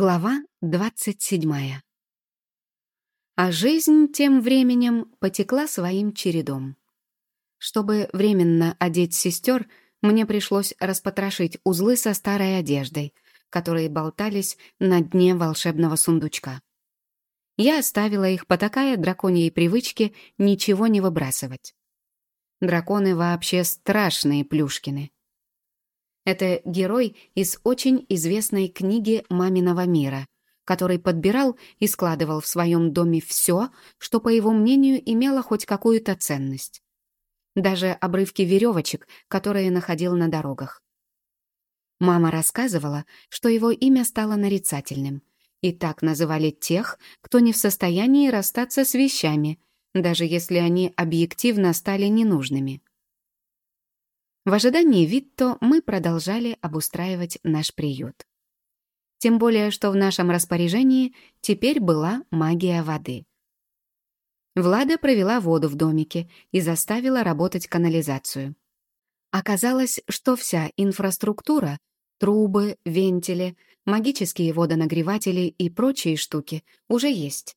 Глава 27. А жизнь тем временем потекла своим чередом. Чтобы временно одеть сестер, мне пришлось распотрошить узлы со старой одеждой, которые болтались на дне волшебного сундучка. Я оставила их, потакая драконьей привычке ничего не выбрасывать. Драконы вообще страшные плюшкины. Это герой из очень известной книги «Маминого мира», который подбирал и складывал в своем доме все, что, по его мнению, имело хоть какую-то ценность. Даже обрывки веревочек, которые находил на дорогах. Мама рассказывала, что его имя стало нарицательным, и так называли тех, кто не в состоянии расстаться с вещами, даже если они объективно стали ненужными. В ожидании Витто мы продолжали обустраивать наш приют. Тем более, что в нашем распоряжении теперь была магия воды. Влада провела воду в домике и заставила работать канализацию. Оказалось, что вся инфраструктура — трубы, вентили, магические водонагреватели и прочие штуки — уже есть.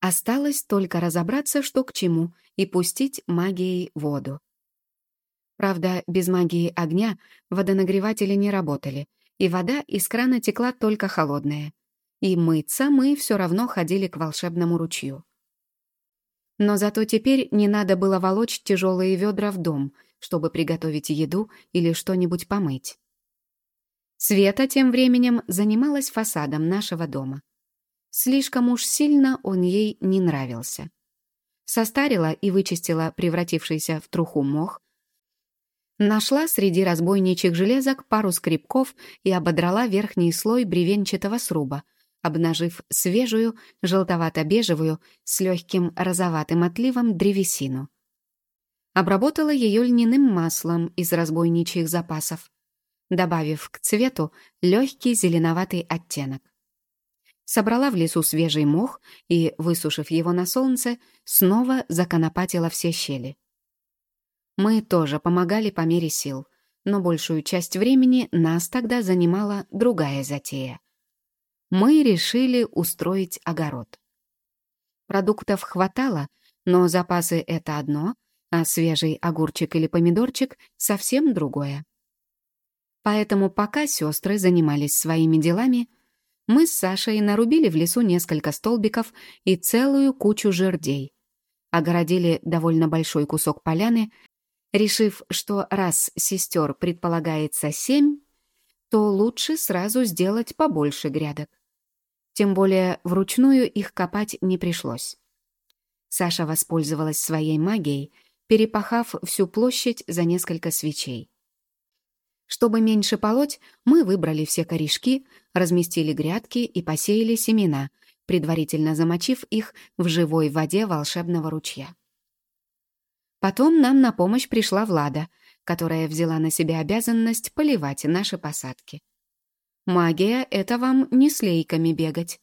Осталось только разобраться, что к чему, и пустить магией воду. Правда, без магии огня водонагреватели не работали, и вода из крана текла только холодная. И мыться мы все равно ходили к волшебному ручью. Но зато теперь не надо было волочь тяжелые ведра в дом, чтобы приготовить еду или что-нибудь помыть. Света тем временем занималась фасадом нашего дома. Слишком уж сильно он ей не нравился. Состарила и вычистила превратившийся в труху мох, Нашла среди разбойничьих железок пару скребков и ободрала верхний слой бревенчатого сруба, обнажив свежую, желтовато-бежевую, с легким розоватым отливом древесину. Обработала ее льняным маслом из разбойничьих запасов, добавив к цвету легкий зеленоватый оттенок. Собрала в лесу свежий мох и, высушив его на солнце, снова законопатила все щели. Мы тоже помогали по мере сил, но большую часть времени нас тогда занимала другая затея. Мы решили устроить огород. Продуктов хватало, но запасы — это одно, а свежий огурчик или помидорчик — совсем другое. Поэтому пока сестры занимались своими делами, мы с Сашей нарубили в лесу несколько столбиков и целую кучу жердей, огородили довольно большой кусок поляны решив, что раз сестер предполагается семь, то лучше сразу сделать побольше грядок. Тем более вручную их копать не пришлось. Саша воспользовалась своей магией, перепахав всю площадь за несколько свечей. Чтобы меньше полоть, мы выбрали все корешки, разместили грядки и посеяли семена, предварительно замочив их в живой воде волшебного ручья. Потом нам на помощь пришла Влада, которая взяла на себя обязанность поливать наши посадки. Магия — это вам не с лейками бегать.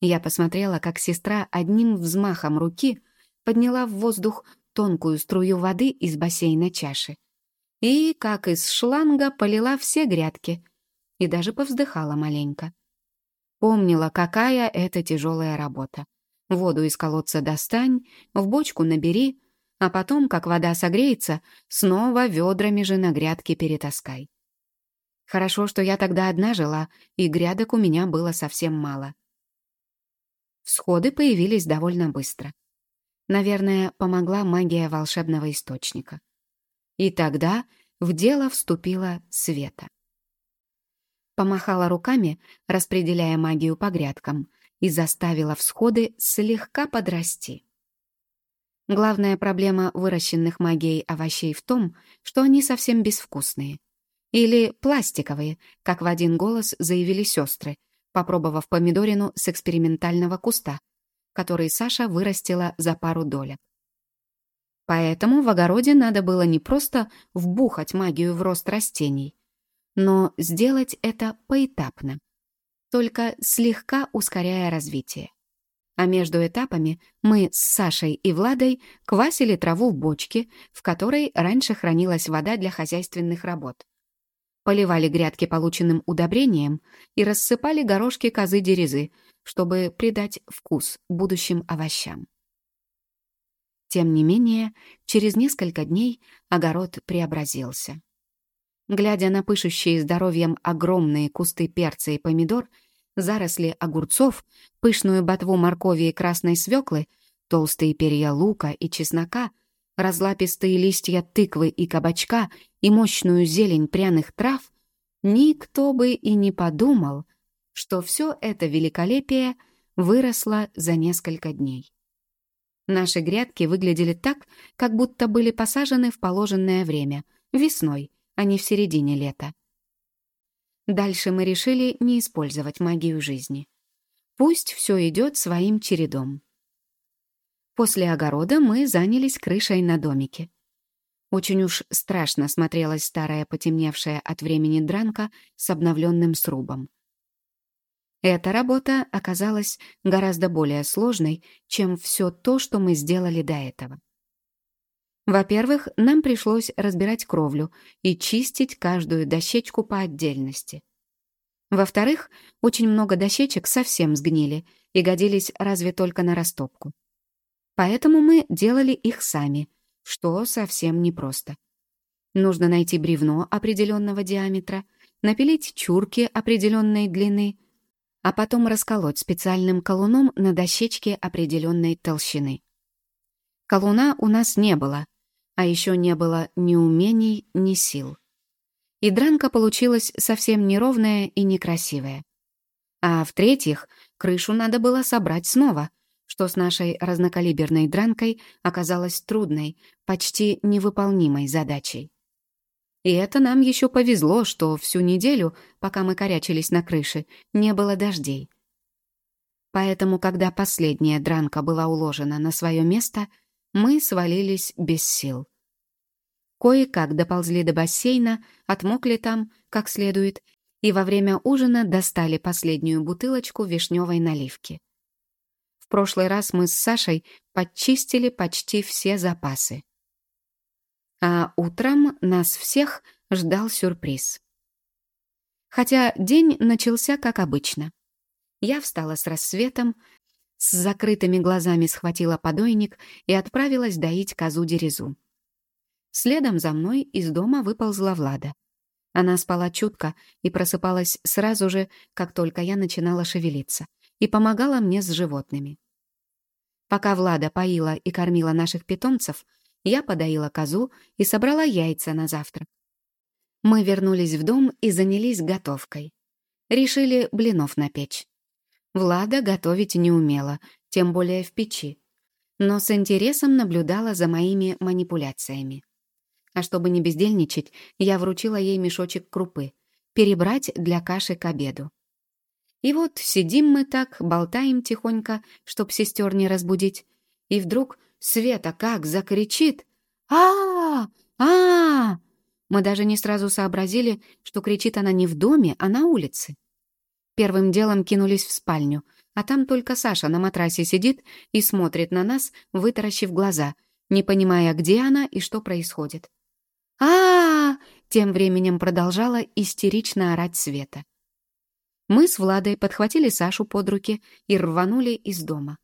Я посмотрела, как сестра одним взмахом руки подняла в воздух тонкую струю воды из бассейна чаши и, как из шланга, полила все грядки и даже повздыхала маленько. Помнила, какая это тяжелая работа. Воду из колодца достань, в бочку набери — а потом, как вода согреется, снова ведрами же на грядки перетаскай. Хорошо, что я тогда одна жила, и грядок у меня было совсем мало. Всходы появились довольно быстро. Наверное, помогла магия волшебного источника. И тогда в дело вступила Света. Помахала руками, распределяя магию по грядкам, и заставила всходы слегка подрасти. Главная проблема выращенных магией овощей в том, что они совсем безвкусные. Или пластиковые, как в один голос заявили сестры, попробовав помидорину с экспериментального куста, который Саша вырастила за пару долек. Поэтому в огороде надо было не просто вбухать магию в рост растений, но сделать это поэтапно, только слегка ускоряя развитие. А между этапами мы с Сашей и Владой квасили траву в бочке, в которой раньше хранилась вода для хозяйственных работ. поливали грядки полученным удобрением и рассыпали горошки козы дерезы, чтобы придать вкус будущим овощам. Тем не менее, через несколько дней огород преобразился. Глядя на пышущие здоровьем огромные кусты перца и помидор, заросли огурцов, пышную ботву моркови и красной свеклы, толстые перья лука и чеснока, разлапистые листья тыквы и кабачка и мощную зелень пряных трав, никто бы и не подумал, что все это великолепие выросло за несколько дней. Наши грядки выглядели так, как будто были посажены в положенное время, весной, а не в середине лета. Дальше мы решили не использовать магию жизни. Пусть все идет своим чередом. После огорода мы занялись крышей на домике. Очень уж страшно смотрелась старая потемневшая от времени дранка с обновленным срубом. Эта работа оказалась гораздо более сложной, чем все то, что мы сделали до этого. Во-первых, нам пришлось разбирать кровлю и чистить каждую дощечку по отдельности. Во-вторых, очень много дощечек совсем сгнили и годились разве только на растопку. Поэтому мы делали их сами, что совсем непросто. Нужно найти бревно определенного диаметра, напилить чурки определенной длины — а потом расколоть специальным колуном на дощечке определенной толщины. Колуна у нас не было, а еще не было ни умений, ни сил. И дранка получилась совсем неровная и некрасивая. А в-третьих, крышу надо было собрать снова, что с нашей разнокалиберной дранкой оказалось трудной, почти невыполнимой задачей. И это нам еще повезло, что всю неделю, пока мы корячились на крыше, не было дождей. Поэтому, когда последняя дранка была уложена на свое место, мы свалились без сил. Кое-как доползли до бассейна, отмокли там, как следует, и во время ужина достали последнюю бутылочку вишневой наливки. В прошлый раз мы с Сашей подчистили почти все запасы. А утром нас всех ждал сюрприз. Хотя день начался как обычно. Я встала с рассветом, с закрытыми глазами схватила подойник и отправилась доить козу-дерезу. Следом за мной из дома выползла Влада. Она спала чутко и просыпалась сразу же, как только я начинала шевелиться, и помогала мне с животными. Пока Влада поила и кормила наших питомцев, я подоила козу и собрала яйца на завтрак. Мы вернулись в дом и занялись готовкой. Решили блинов напечь. Влада готовить не умела, тем более в печи, но с интересом наблюдала за моими манипуляциями. А чтобы не бездельничать, я вручила ей мешочек крупы, перебрать для каши к обеду. И вот сидим мы так, болтаем тихонько, чтоб сестер не разбудить, и вдруг Света как закричит а а а Мы даже не сразу сообразили, что кричит она не в доме, а на улице. Первым делом кинулись в спальню, а там только Саша на матрасе сидит и смотрит на нас, вытаращив глаза, не понимая, где она и что происходит. а а Тем временем продолжала истерично орать Света. Мы с Владой подхватили Сашу под руки и рванули из дома.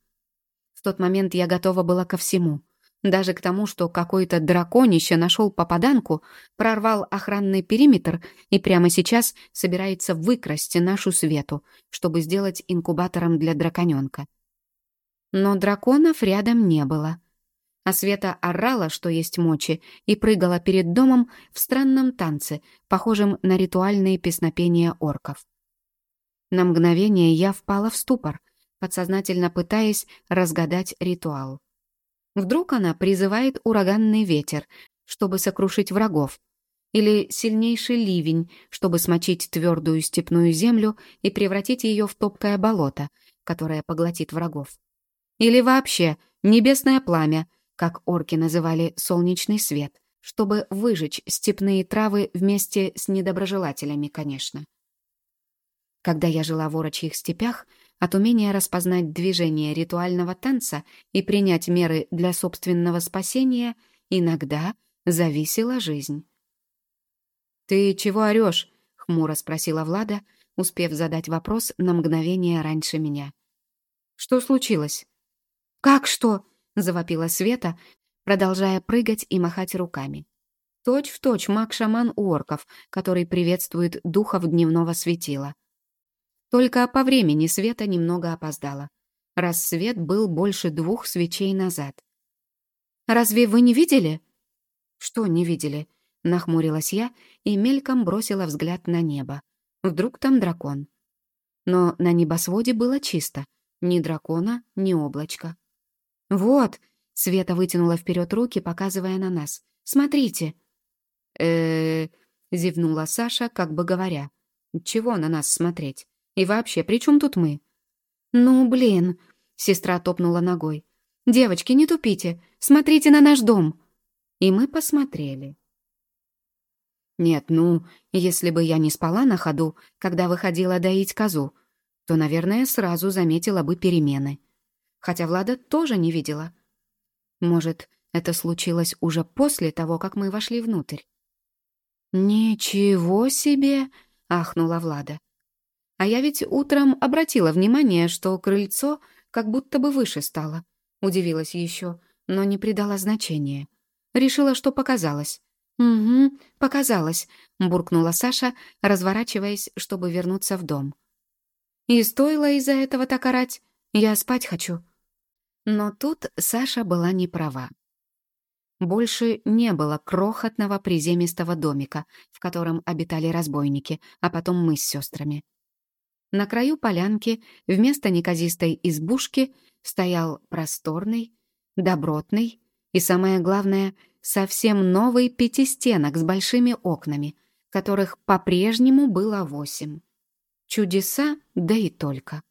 В тот момент я готова была ко всему. Даже к тому, что какой-то драконище нашел попаданку, прорвал охранный периметр и прямо сейчас собирается выкрасть нашу Свету, чтобы сделать инкубатором для драконенка. Но драконов рядом не было. А Света орала, что есть мочи, и прыгала перед домом в странном танце, похожем на ритуальные песнопения орков. На мгновение я впала в ступор — подсознательно пытаясь разгадать ритуал. Вдруг она призывает ураганный ветер, чтобы сокрушить врагов, или сильнейший ливень, чтобы смочить твердую степную землю и превратить ее в топкое болото, которое поглотит врагов. Или вообще небесное пламя, как орки называли солнечный свет, чтобы выжечь степные травы вместе с недоброжелателями, конечно. Когда я жила в орочьих степях, от умения распознать движение ритуального танца и принять меры для собственного спасения иногда зависела жизнь. «Ты чего орешь?» хмуро спросила Влада, успев задать вопрос на мгновение раньше меня. «Что случилось?» «Как что?» — завопила Света, продолжая прыгать и махать руками. Точь в точь маг-шаман орков, который приветствует духов дневного светила. Только по времени Света немного опоздала. Рассвет был больше двух свечей назад. «Разве вы не видели?» «Что не видели?» — нахмурилась я и мельком бросила взгляд на небо. Вдруг там дракон. Но на небосводе было чисто. Ни дракона, ни облачка. «Вот!» — Света вытянула вперед руки, показывая на нас. «Смотрите!» э зевнула Саша, как бы говоря. «Чего на нас смотреть? И вообще, при чем тут мы?» «Ну, блин!» — сестра топнула ногой. «Девочки, не тупите! Смотрите на наш дом!» И мы посмотрели. Нет, ну, если бы я не спала на ходу, когда выходила доить козу, то, наверное, сразу заметила бы перемены. Хотя Влада тоже не видела. Может, это случилось уже после того, как мы вошли внутрь? «Ничего себе!» — ахнула Влада. А я ведь утром обратила внимание, что крыльцо как будто бы выше стало. Удивилась еще, но не придала значения. Решила, что показалось. «Угу, показалось», — буркнула Саша, разворачиваясь, чтобы вернуться в дом. «И стоило из-за этого так орать. Я спать хочу». Но тут Саша была не права. Больше не было крохотного приземистого домика, в котором обитали разбойники, а потом мы с сестрами. На краю полянки вместо неказистой избушки стоял просторный, добротный и, самое главное, совсем новый пятистенок с большими окнами, которых по-прежнему было восемь. Чудеса, да и только.